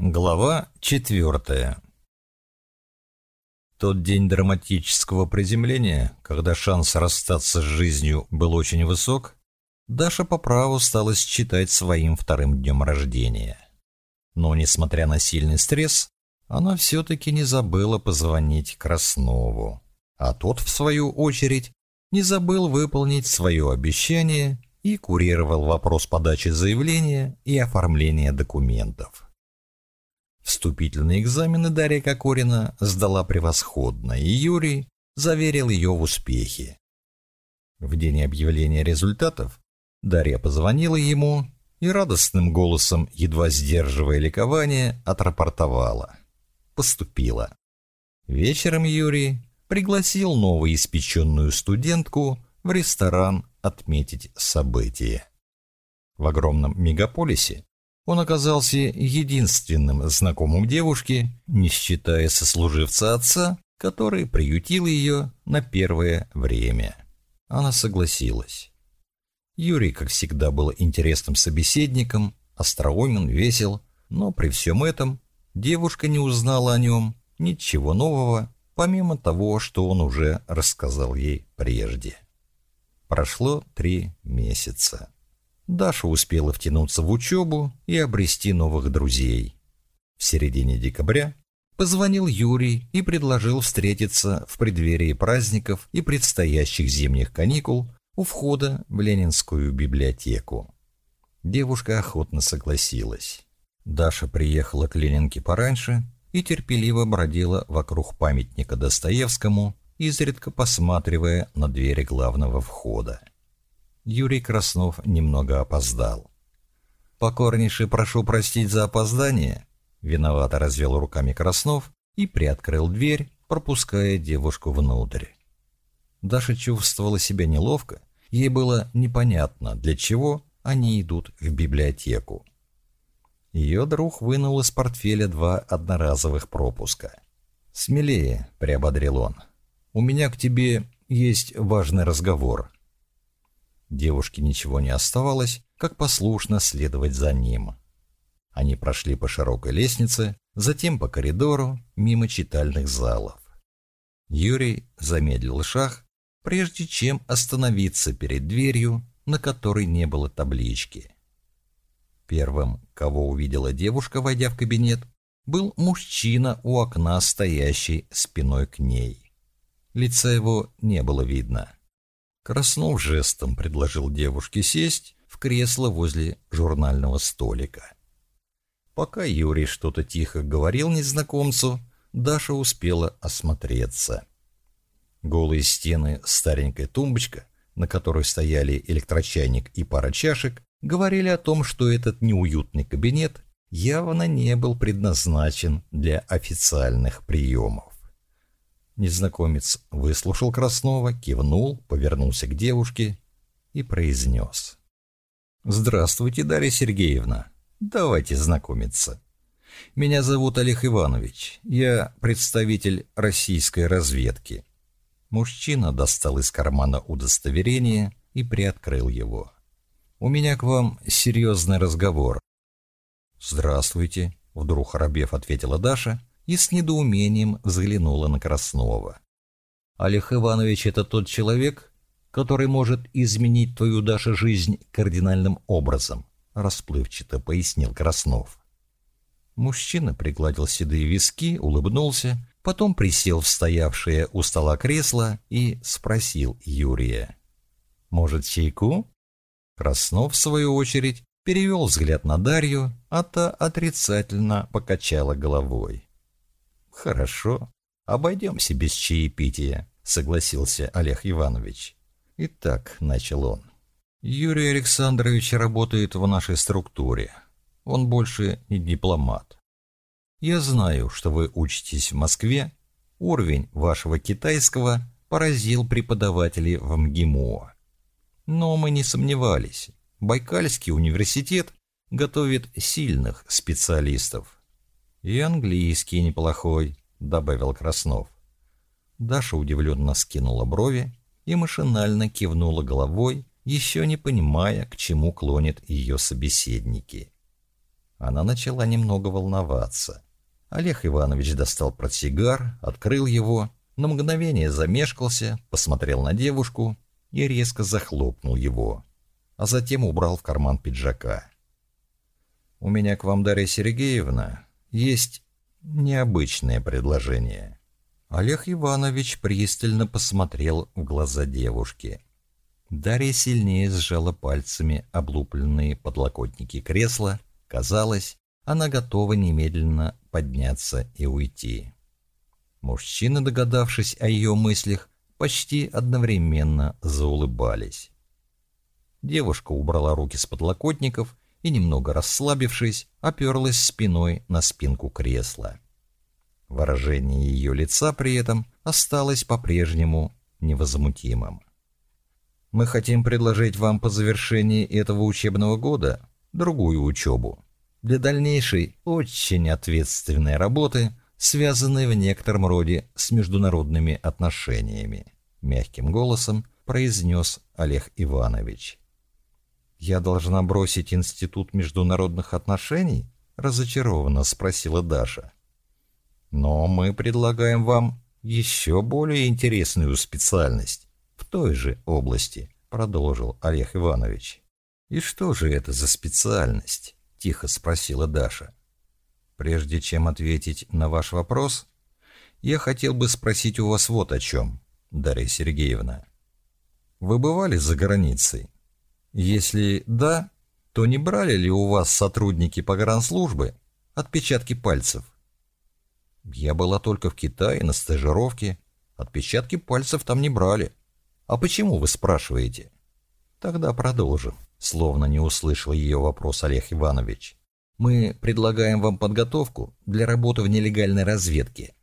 Глава четвертая Тот день драматического приземления, когда шанс расстаться с жизнью был очень высок, Даша по праву стала считать своим вторым днем рождения. Но, несмотря на сильный стресс, она все-таки не забыла позвонить Краснову. А тот, в свою очередь, не забыл выполнить свое обещание и курировал вопрос подачи заявления и оформления документов. Вступительные экзамены Дарья Кокорина сдала превосходно, и Юрий заверил ее в успехе. В день объявления результатов Дарья позвонила ему и радостным голосом, едва сдерживая ликование, отрапортовала. Поступила. Вечером Юрий пригласил новоиспеченную студентку в ресторан отметить событие. В огромном мегаполисе он оказался единственным знакомым девушки, не считая сослуживца отца, который приютил ее на первое время. Она согласилась. Юрий, как всегда, был интересным собеседником, остроумен, весел, но при всем этом девушка не узнала о нем ничего нового, помимо того, что он уже рассказал ей прежде. Прошло три месяца. Даша успела втянуться в учебу и обрести новых друзей. В середине декабря позвонил Юрий и предложил встретиться в преддверии праздников и предстоящих зимних каникул у входа в Ленинскую библиотеку. Девушка охотно согласилась. Даша приехала к Ленинке пораньше и терпеливо бродила вокруг памятника Достоевскому, изредка посматривая на двери главного входа. Юрий Краснов немного опоздал. «Покорнейше прошу простить за опоздание», — виновато развел руками Краснов и приоткрыл дверь, пропуская девушку внутрь. Даша чувствовала себя неловко, ей было непонятно, для чего они идут в библиотеку. Ее друг вынул из портфеля два одноразовых пропуска. «Смелее», — приободрил он, — «у меня к тебе есть важный разговор». Девушке ничего не оставалось, как послушно следовать за ним. Они прошли по широкой лестнице, затем по коридору, мимо читальных залов. Юрий замедлил шаг, прежде чем остановиться перед дверью, на которой не было таблички. Первым, кого увидела девушка, войдя в кабинет, был мужчина у окна, стоящий спиной к ней. Лица его не было видно. Краснов жестом предложил девушке сесть в кресло возле журнального столика. Пока Юрий что-то тихо говорил незнакомцу, Даша успела осмотреться. Голые стены, старенькая тумбочка, на которой стояли электрочайник и пара чашек, говорили о том, что этот неуютный кабинет явно не был предназначен для официальных приемов. Незнакомец выслушал Краснова, кивнул, повернулся к девушке и произнес. «Здравствуйте, Дарья Сергеевна. Давайте знакомиться. Меня зовут Олег Иванович. Я представитель российской разведки». Мужчина достал из кармана удостоверение и приоткрыл его. «У меня к вам серьезный разговор». «Здравствуйте», — вдруг оробев ответила Даша и с недоумением взглянула на Краснова. «Олег Иванович — это тот человек, который может изменить твою, Даша, жизнь кардинальным образом», — расплывчато пояснил Краснов. Мужчина пригладил седые виски, улыбнулся, потом присел в стоявшее у стола кресло и спросил Юрия. «Может, чайку?» Краснов, в свою очередь, перевел взгляд на Дарью, а та отрицательно покачала головой. «Хорошо, обойдемся без чаепития», — согласился Олег Иванович. «Итак», — начал он, — «Юрий Александрович работает в нашей структуре. Он больше не дипломат. Я знаю, что вы учитесь в Москве. Уровень вашего китайского поразил преподавателей в МГИМО. Но мы не сомневались. Байкальский университет готовит сильных специалистов. «И английский неплохой», — добавил Краснов. Даша удивленно скинула брови и машинально кивнула головой, еще не понимая, к чему клонят ее собеседники. Она начала немного волноваться. Олег Иванович достал портсигар, открыл его, на мгновение замешкался, посмотрел на девушку и резко захлопнул его, а затем убрал в карман пиджака. «У меня к вам, Дарья Сергеевна, есть необычное предложение». Олег Иванович пристально посмотрел в глаза девушки. Дарья сильнее сжала пальцами облупленные подлокотники кресла. Казалось, она готова немедленно подняться и уйти. Мужчины, догадавшись о ее мыслях, почти одновременно заулыбались. Девушка убрала руки с подлокотников и, немного расслабившись, оперлась спиной на спинку кресла. Выражение ее лица при этом осталось по-прежнему невозмутимым. «Мы хотим предложить вам по завершении этого учебного года другую учебу для дальнейшей очень ответственной работы, связанной в некотором роде с международными отношениями», мягким голосом произнес Олег Иванович. «Я должна бросить Институт международных отношений?» разочарованно спросила Даша. «Но мы предлагаем вам еще более интересную специальность в той же области», продолжил Олег Иванович. «И что же это за специальность?» — тихо спросила Даша. «Прежде чем ответить на ваш вопрос, я хотел бы спросить у вас вот о чем, Дарья Сергеевна. Вы бывали за границей? Если да, то не брали ли у вас сотрудники погранслужбы отпечатки пальцев? Я была только в Китае на стажировке. Отпечатки пальцев там не брали. А почему вы спрашиваете? Тогда продолжим, словно не услышал ее вопрос Олег Иванович. Мы предлагаем вам подготовку для работы в нелегальной разведке.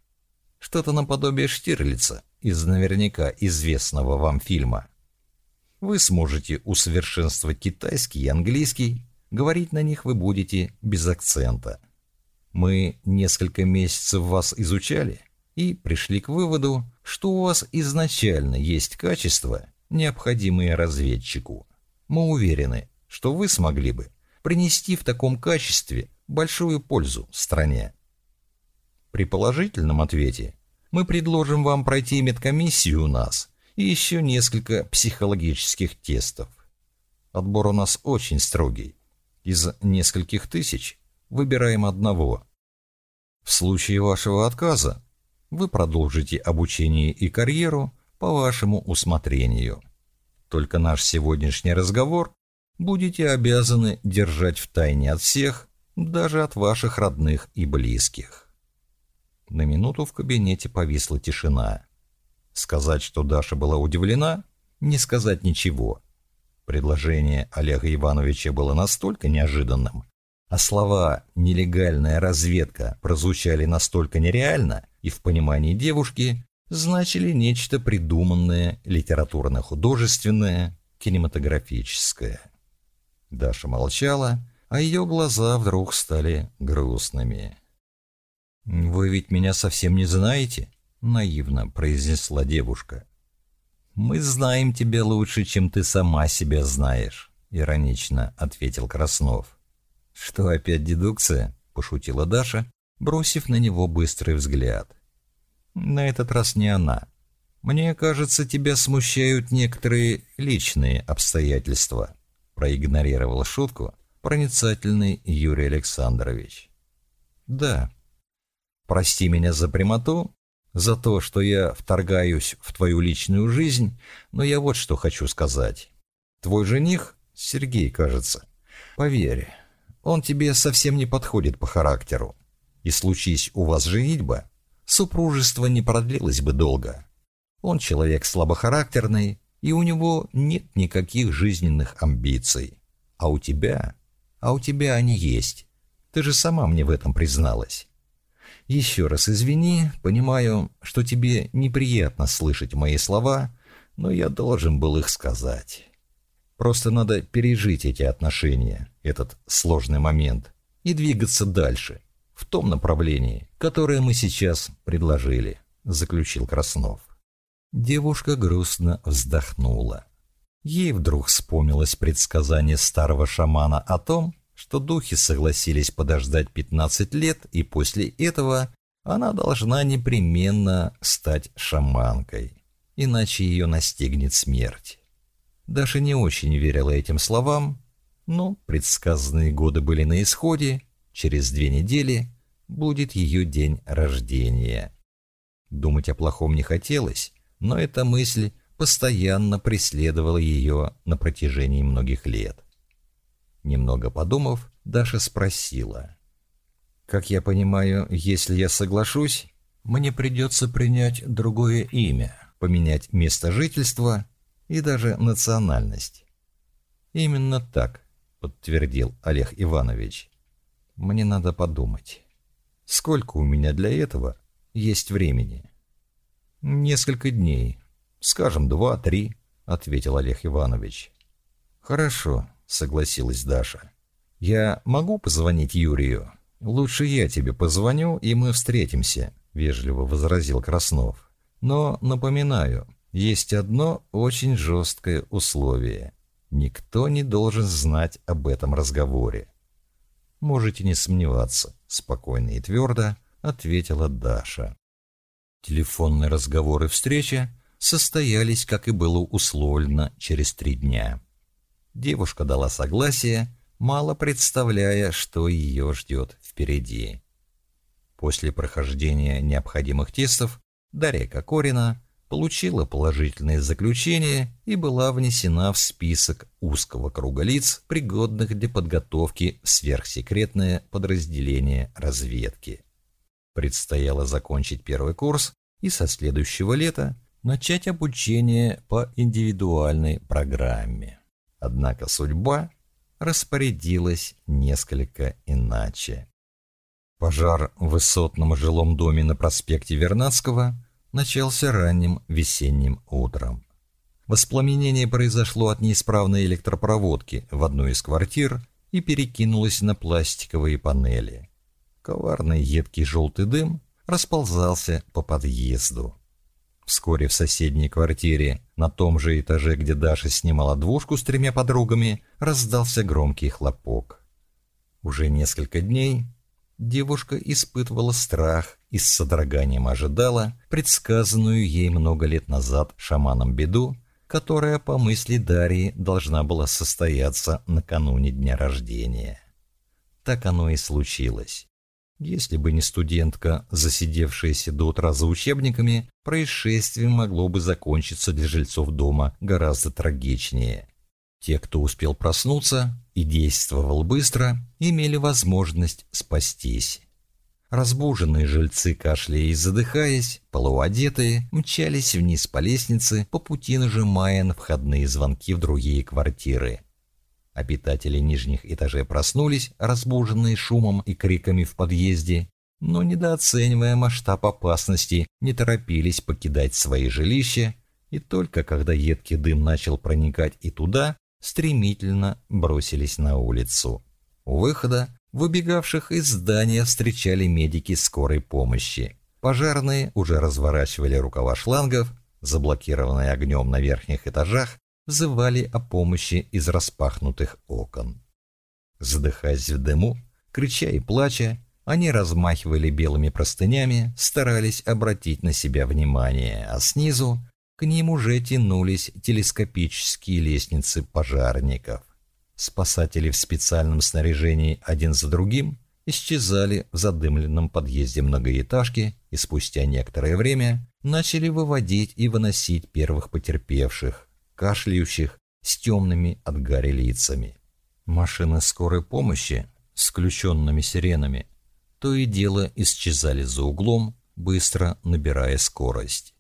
Что-то наподобие Штирлица из наверняка известного вам фильма. Вы сможете усовершенствовать китайский и английский, говорить на них вы будете без акцента. Мы несколько месяцев вас изучали и пришли к выводу, что у вас изначально есть качества, необходимые разведчику. Мы уверены, что вы смогли бы принести в таком качестве большую пользу стране. При положительном ответе мы предложим вам пройти медкомиссию у нас и еще несколько психологических тестов. Отбор у нас очень строгий. Из нескольких тысяч выбираем одного. В случае вашего отказа вы продолжите обучение и карьеру по вашему усмотрению. Только наш сегодняшний разговор будете обязаны держать в тайне от всех, даже от ваших родных и близких. На минуту в кабинете повисла тишина. Сказать, что Даша была удивлена, не сказать ничего. Предложение Олега Ивановича было настолько неожиданным, а слова «нелегальная разведка» прозвучали настолько нереально и в понимании девушки значили нечто придуманное, литературно-художественное, кинематографическое. Даша молчала, а ее глаза вдруг стали грустными. «Вы ведь меня совсем не знаете?» — наивно произнесла девушка. «Мы знаем тебя лучше, чем ты сама себя знаешь», — иронично ответил Краснов. «Что, опять дедукция?» — пошутила Даша, бросив на него быстрый взгляд. «На этот раз не она. Мне кажется, тебя смущают некоторые личные обстоятельства», — проигнорировал шутку проницательный Юрий Александрович. «Да, Прости меня за прямоту, за то, что я вторгаюсь в твою личную жизнь, но я вот что хочу сказать. Твой жених, Сергей, кажется, поверь, он тебе совсем не подходит по характеру. И случись у вас женитьба, супружество не продлилось бы долго. Он человек слабохарактерный, и у него нет никаких жизненных амбиций. А у тебя? А у тебя они есть. Ты же сама мне в этом призналась. Еще раз извини, понимаю, что тебе неприятно слышать мои слова, но я должен был их сказать. Просто надо пережить эти отношения, этот сложный момент, и двигаться дальше, в том направлении, которое мы сейчас предложили», — заключил Краснов. Девушка грустно вздохнула. Ей вдруг вспомнилось предсказание старого шамана о том, что духи согласились подождать 15 лет, и после этого она должна непременно стать шаманкой, иначе ее настигнет смерть. Даша не очень верила этим словам, но предсказанные годы были на исходе, через две недели будет ее день рождения. Думать о плохом не хотелось, но эта мысль постоянно преследовала ее на протяжении многих лет. Немного подумав, Даша спросила. «Как я понимаю, если я соглашусь, мне придется принять другое имя, поменять место жительства и даже национальность». «Именно так», — подтвердил Олег Иванович. «Мне надо подумать. Сколько у меня для этого есть времени?» «Несколько дней. Скажем, два-три», — ответил Олег Иванович. «Хорошо», — согласилась Даша. «Я могу позвонить Юрию? Лучше я тебе позвоню, и мы встретимся», — вежливо возразил Краснов. «Но, напоминаю, есть одно очень жесткое условие. Никто не должен знать об этом разговоре». «Можете не сомневаться», — спокойно и твердо ответила Даша. Телефонные разговоры и встреча состоялись, как и было условлено, через три дня. Девушка дала согласие, мало представляя, что ее ждет впереди. После прохождения необходимых тестов Дарья Кокорина получила положительное заключение и была внесена в список узкого круга лиц, пригодных для подготовки в сверхсекретное подразделение разведки. Предстояло закончить первый курс и со следующего лета начать обучение по индивидуальной программе. Однако судьба распорядилась несколько иначе. Пожар в высотном жилом доме на проспекте Вернадского начался ранним весенним утром. Воспламенение произошло от неисправной электропроводки в одной из квартир и перекинулось на пластиковые панели. Коварный едкий желтый дым расползался по подъезду. Вскоре в соседней квартире, на том же этаже, где Даша снимала двушку с тремя подругами, раздался громкий хлопок. Уже несколько дней девушка испытывала страх и с содроганием ожидала предсказанную ей много лет назад шаманом беду, которая, по мысли Дарьи, должна была состояться накануне дня рождения. Так оно и случилось. Если бы не студентка, засидевшаяся до утра за учебниками, происшествие могло бы закончиться для жильцов дома гораздо трагичнее. Те, кто успел проснуться и действовал быстро, имели возможность спастись. Разбуженные жильцы, кашляя и задыхаясь, полуодетые, мчались вниз по лестнице, по пути нажимая на входные звонки в другие квартиры. Обитатели нижних этажей проснулись, разбуженные шумом и криками в подъезде, но, недооценивая масштаб опасности, не торопились покидать свои жилища, и только когда едкий дым начал проникать и туда, стремительно бросились на улицу. У выхода выбегавших из здания встречали медики скорой помощи. Пожарные уже разворачивали рукава шлангов, заблокированные огнем на верхних этажах, взывали о помощи из распахнутых окон. Задыхаясь в дыму, крича и плача, они размахивали белыми простынями, старались обратить на себя внимание, а снизу к ним уже тянулись телескопические лестницы пожарников. Спасатели в специальном снаряжении один за другим исчезали в задымленном подъезде многоэтажки и спустя некоторое время начали выводить и выносить первых потерпевших, кашляющих, с темными от гари лицами. Машины скорой помощи с включенными сиренами то и дело исчезали за углом, быстро набирая скорость.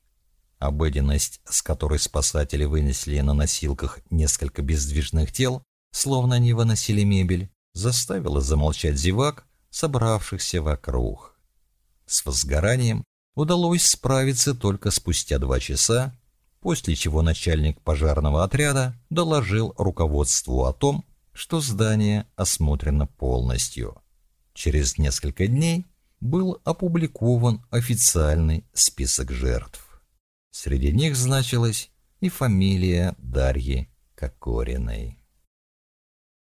Обыденность, с которой спасатели вынесли на носилках несколько бездвижных тел, словно они выносили мебель, заставила замолчать зевак, собравшихся вокруг. С возгоранием удалось справиться только спустя два часа, после чего начальник пожарного отряда доложил руководству о том, что здание осмотрено полностью. Через несколько дней был опубликован официальный список жертв. Среди них значилась и фамилия Дарьи Кокориной.